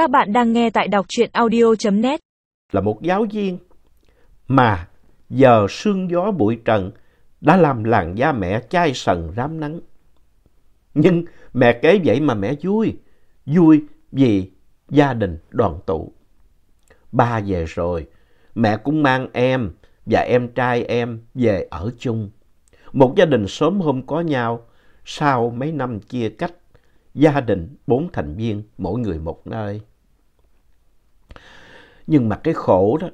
Các bạn đang nghe tại đọc truyện audio.net. Là một giáo viên mà giờ sương gió bụi trần đã làm làn da mẹ chai sần rám nắng. Nhưng mẹ kể vậy mà mẹ vui, vui vì gia đình đoàn tụ. Ba về rồi, mẹ cũng mang em và em trai em về ở chung. Một gia đình sớm hôm có nhau, sau mấy năm chia cách, gia đình bốn thành viên mỗi người một nơi. Nhưng mà cái khổ đó,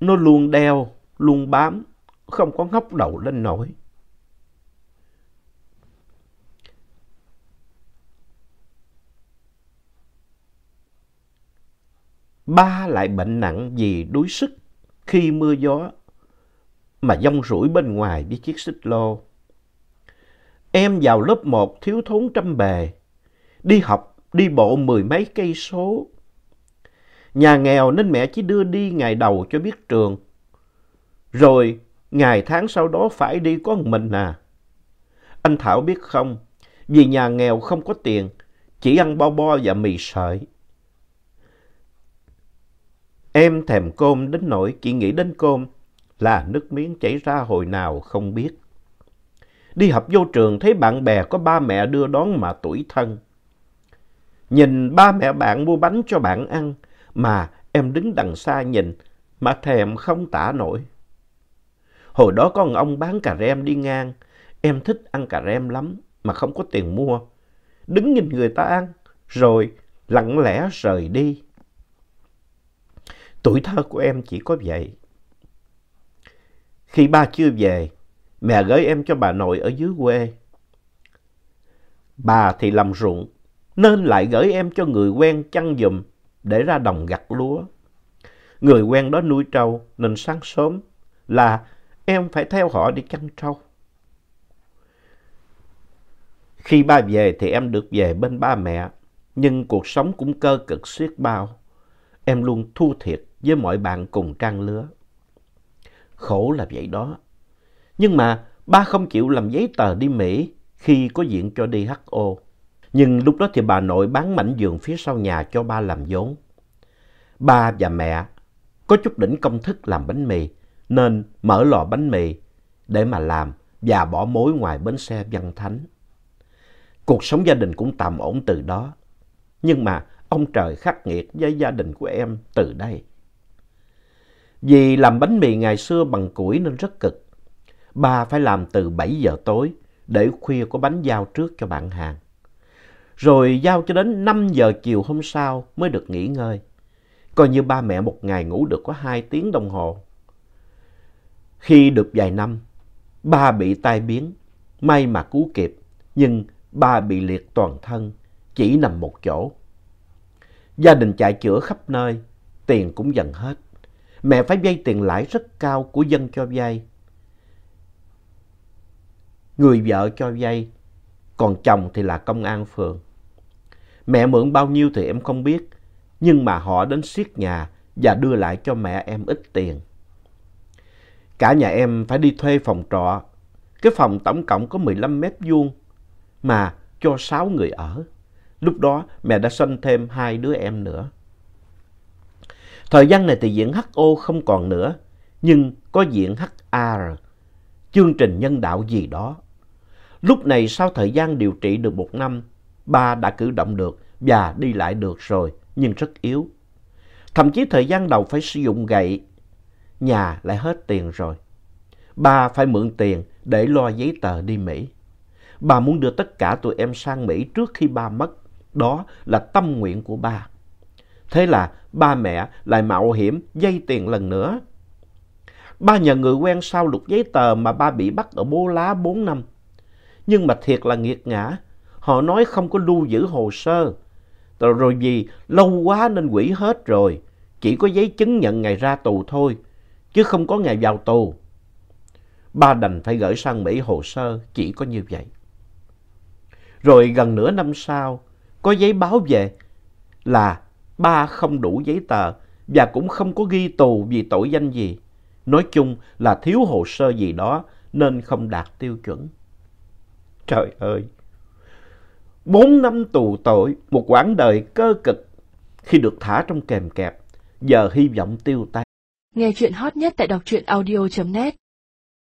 nó luôn đeo, luôn bám, không có ngóc đầu lên nổi. Ba lại bệnh nặng vì đuối sức khi mưa gió mà dông rủi bên ngoài với chiếc xích lô. Em vào lớp một thiếu thốn trăm bề, đi học đi bộ mười mấy cây số. Nhà nghèo nên mẹ chỉ đưa đi ngày đầu cho biết trường. Rồi ngày tháng sau đó phải đi có một mình à. Anh Thảo biết không, vì nhà nghèo không có tiền, chỉ ăn bo bo và mì sợi. Em thèm cơm đến nỗi chỉ nghĩ đến cơm là nước miếng chảy ra hồi nào không biết. Đi học vô trường thấy bạn bè có ba mẹ đưa đón mà tuổi thân. Nhìn ba mẹ bạn mua bánh cho bạn ăn mà em đứng đằng xa nhìn mà thèm không tả nổi. Hồi đó có một ông bán cà rem đi ngang, em thích ăn cà rem lắm mà không có tiền mua. Đứng nhìn người ta ăn rồi lặng lẽ rời đi. Tuổi thơ của em chỉ có vậy. Khi ba chưa về, mẹ gửi em cho bà nội ở dưới quê. Bà thì làm ruộng, nên lại gửi em cho người quen chăn giùm để ra đồng gặt lúa. Người quen đó nuôi trâu nên sáng sớm là em phải theo họ đi chăn trâu. Khi ba về thì em được về bên ba mẹ, nhưng cuộc sống cũng cơ cực xiết bao. Em luôn thua thiệt với mọi bạn cùng trang lứa. Khổ là vậy đó. Nhưng mà ba không chịu làm giấy tờ đi Mỹ khi có diện cho đi HO. Nhưng lúc đó thì bà nội bán mảnh vườn phía sau nhà cho ba làm vốn. Ba và mẹ có chút đỉnh công thức làm bánh mì, nên mở lò bánh mì để mà làm và bỏ mối ngoài bến xe Văn Thánh. Cuộc sống gia đình cũng tạm ổn từ đó. Nhưng mà ông trời khắc nghiệt với gia đình của em từ đây. Vì làm bánh mì ngày xưa bằng củi nên rất cực. Ba phải làm từ 7 giờ tối để khuya có bánh giao trước cho bạn hàng. Rồi giao cho đến 5 giờ chiều hôm sau mới được nghỉ ngơi. Coi như ba mẹ một ngày ngủ được có 2 tiếng đồng hồ. Khi được vài năm, ba bị tai biến, may mà cứu kịp, nhưng ba bị liệt toàn thân, chỉ nằm một chỗ. Gia đình chạy chữa khắp nơi, tiền cũng dần hết. Mẹ phải vay tiền lãi rất cao của dân cho vay. Người vợ cho vay, còn chồng thì là công an phường. Mẹ mượn bao nhiêu thì em không biết, nhưng mà họ đến siết nhà và đưa lại cho mẹ em ít tiền. Cả nhà em phải đi thuê phòng trọ. Cái phòng tổng cộng có 15 mét vuông mà cho 6 người ở. Lúc đó mẹ đã sinh thêm hai đứa em nữa. Thời gian này thì diện HO không còn nữa, nhưng có diện HAR, chương trình nhân đạo gì đó. Lúc này sau thời gian điều trị được một năm, ba đã cử động được và đi lại được rồi, nhưng rất yếu. Thậm chí thời gian đầu phải sử dụng gậy, nhà lại hết tiền rồi. Ba phải mượn tiền để lo giấy tờ đi Mỹ. Bà muốn đưa tất cả tụi em sang Mỹ trước khi ba mất. Đó là tâm nguyện của ba. Thế là ba mẹ lại mạo hiểm dây tiền lần nữa. Ba nhờ người quen sao lục giấy tờ mà ba bị bắt ở bố lá 4 năm. Nhưng mà thiệt là nghiệt ngã. Họ nói không có lưu giữ hồ sơ. Rồi vì lâu quá nên quỷ hết rồi. Chỉ có giấy chứng nhận ngày ra tù thôi. Chứ không có ngày vào tù. Ba đành phải gửi sang Mỹ hồ sơ chỉ có như vậy. Rồi gần nửa năm sau, có giấy báo về là ba không đủ giấy tờ và cũng không có ghi tù vì tội danh gì. Nói chung là thiếu hồ sơ gì đó nên không đạt tiêu chuẩn. Trời ơi! Bốn năm tù tội, một quãng đời cơ cực, khi được thả trong kèm kẹp, giờ hy vọng tiêu tan. Nghe chuyện hot nhất tại đọc truyện audio.net